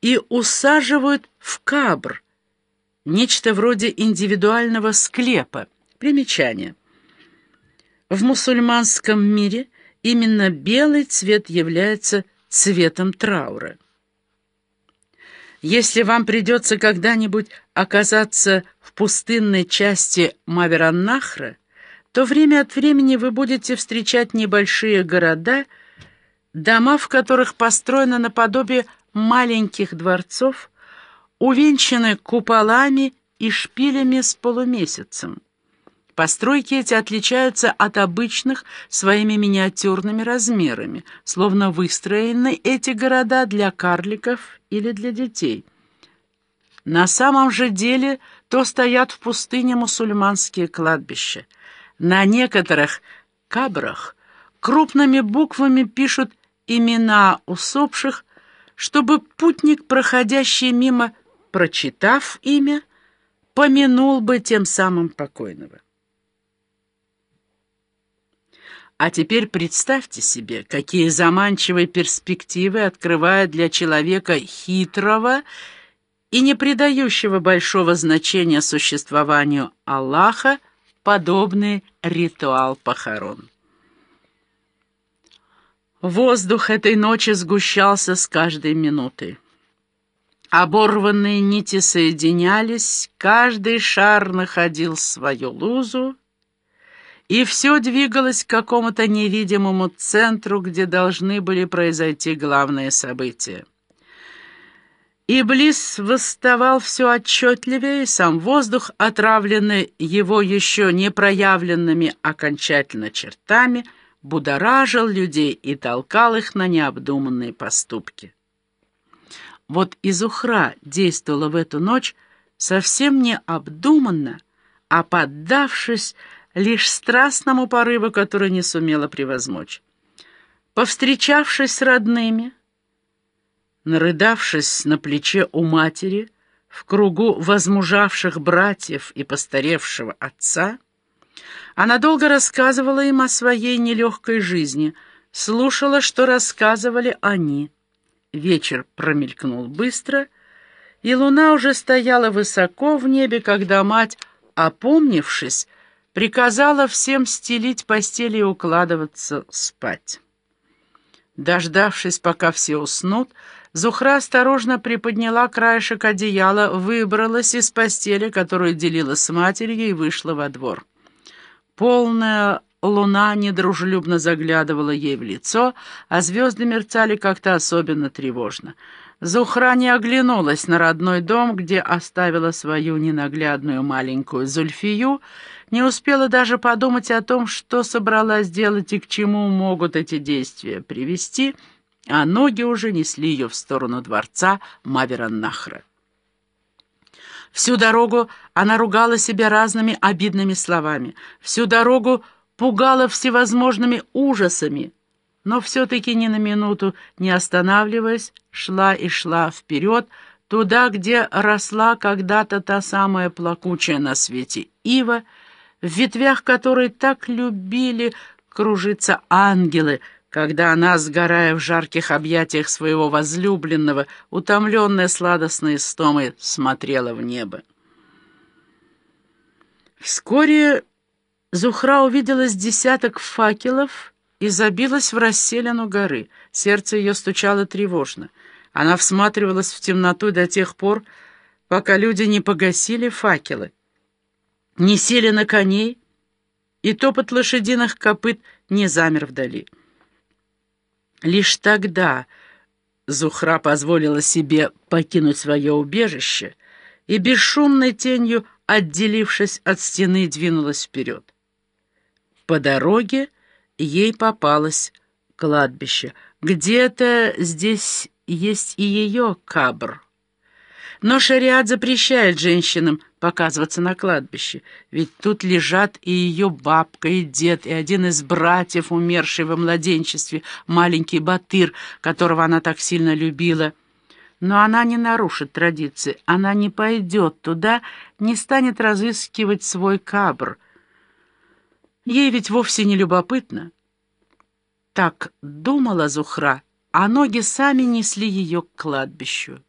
и усаживают в кабр, нечто вроде индивидуального склепа. Примечание. В мусульманском мире именно белый цвет является цветом траура. Если вам придется когда-нибудь оказаться в пустынной части Мавераннахра, то время от времени вы будете встречать небольшие города, дома в которых построены наподобие маленьких дворцов, увенчаны куполами и шпилями с полумесяцем. Постройки эти отличаются от обычных своими миниатюрными размерами, словно выстроены эти города для карликов или для детей. На самом же деле то стоят в пустыне мусульманские кладбища. На некоторых кабрах крупными буквами пишут имена усопших, чтобы путник, проходящий мимо, прочитав имя, помянул бы тем самым покойного. А теперь представьте себе, какие заманчивые перспективы открывает для человека хитрого и не придающего большого значения существованию Аллаха подобный ритуал похорон. Воздух этой ночи сгущался с каждой минутой. Оборванные нити соединялись, каждый шар находил свою лузу, и все двигалось к какому-то невидимому центру, где должны были произойти главные события. Иблис восставал все отчетливее, сам воздух, отравленный его еще не проявленными окончательно чертами, будоражил людей и толкал их на необдуманные поступки. Вот Изухра действовала в эту ночь совсем не обдуманно, а поддавшись лишь страстному порыву, который не сумела превозмочь. Повстречавшись с родными, нарыдавшись на плече у матери, в кругу возмужавших братьев и постаревшего отца, она долго рассказывала им о своей нелегкой жизни, слушала, что рассказывали они. Вечер промелькнул быстро, и луна уже стояла высоко в небе, когда мать, опомнившись, приказала всем стелить постели и укладываться спать. Дождавшись, пока все уснут, Зухра осторожно приподняла краешек одеяла, выбралась из постели, которую делила с матерью, и вышла во двор. Полная луна недружелюбно заглядывала ей в лицо, а звезды мерцали как-то особенно тревожно. Зухра не оглянулась на родной дом, где оставила свою ненаглядную маленькую Зульфию, не успела даже подумать о том, что собралась делать и к чему могут эти действия привести, а ноги уже несли ее в сторону дворца Мавераннахра. Всю дорогу она ругала себя разными обидными словами, всю дорогу пугала всевозможными ужасами, но все-таки ни на минуту не останавливаясь, шла и шла вперед, туда, где росла когда-то та самая плакучая на свете ива, в ветвях которой так любили кружиться ангелы, когда она, сгорая в жарких объятиях своего возлюбленного, утомленная сладостной стомой, смотрела в небо. Вскоре Зухра увидела с десяток факелов и забилась в расселину горы. Сердце ее стучало тревожно. Она всматривалась в темноту до тех пор, пока люди не погасили факелы не сели на коней, и топот лошадиных копыт не замер вдали. Лишь тогда Зухра позволила себе покинуть свое убежище и бесшумной тенью, отделившись от стены, двинулась вперед. По дороге ей попалось кладбище. Где-то здесь есть и ее кабр. Но шариат запрещает женщинам показываться на кладбище, ведь тут лежат и ее бабка, и дед, и один из братьев, умерший во младенчестве, маленький Батыр, которого она так сильно любила. Но она не нарушит традиции, она не пойдет туда, не станет разыскивать свой кабр. Ей ведь вовсе не любопытно. Так думала Зухра, а ноги сами несли ее к кладбищу.